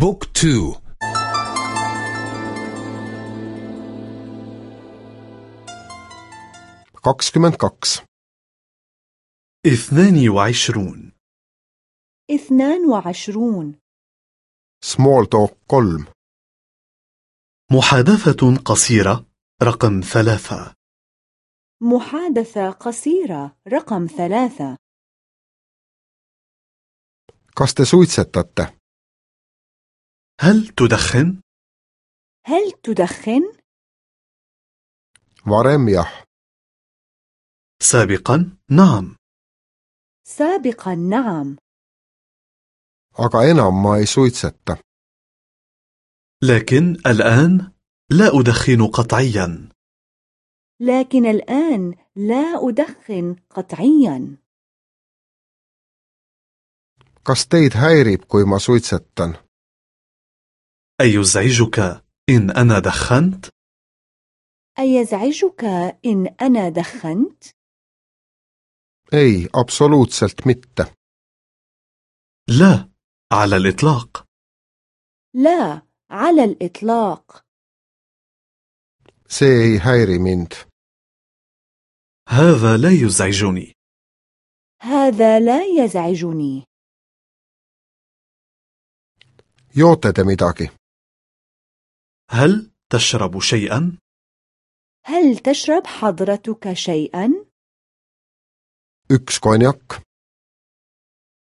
بوك تو. kakskümmend kaks اثنان وعشرون. اثنان وعشرون. Small talk kolm محادثة قصيرة رقم ثلاثة. محادثة قصيرة رقم ثلاثة. Kas te suitsetate? هل تدخن؟ هل تدخن؟ jah سابقا نعم. سابقا نعم. aga enam ma ei suitseta لكن الآن لا أدخن قطعيا. لكن الآن لا أدخن قطعيا. kas teid häirib kui ma suitsetan أيزعجك إن أنا دخنت؟ أيزعجك إن أنا دخنت؟ ei absoluutselt mitte. لا على الإطلاق. لا على الإطلاق. See ei häiri mind. هذا لا يزعجني. هذا لا يزعجني. Joote te midagi. هل تشرب شيئا؟ هل تشرب حضرتك شيئا؟ üks konjak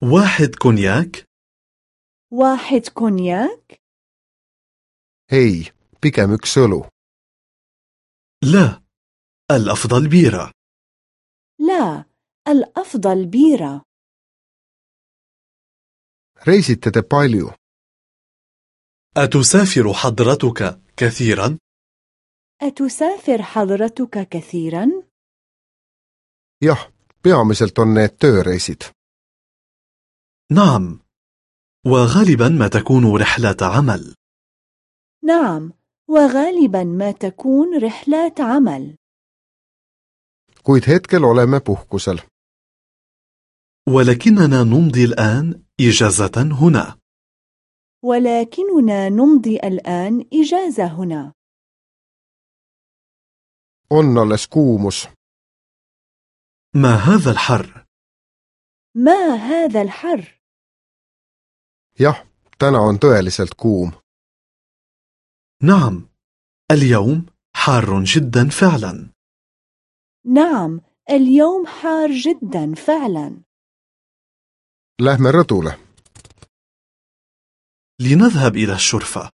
واحد كونياك؟ واحد كونياك؟ pigem üks õlu لا الأفضل بيرة لا الأفضل بيرة reisite te palju أتسافر حضرتك كثيرا؟ أتسافر حضرتك كثيرا؟ jah peamiselt on need tööreisid نعم وغالبا ما تكون رحلة عمل. نعم وغالبا ما تكون رحلات عمل. Kuid hetkel oleme puhkusel ولكننا نمضي الآن إجازة هنا. ولكننا نمضي الآن إجازة هنا. On alles kuumus ما هذا الحر؟ ما هذا الحر؟ jah täna on tõeliselt kuum. نعم. اليوم حار جدا فعلا. نعم اليوم حار جدا فعلا. Lähme rõdule. لنذهب إلى الشرفة.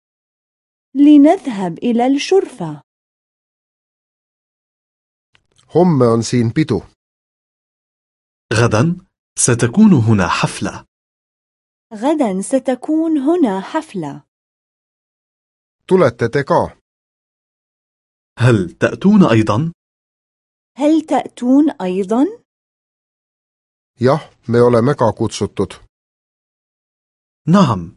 لنذهب إلى الشرفة. homme on siin pidu غدا ستكون هنا حفلة. غدا ستكون هنا حفلة. tulete te ka هل تأتون أيضا؟ هل تأتون أيضا؟ jah me oleme ka kutsutud نعم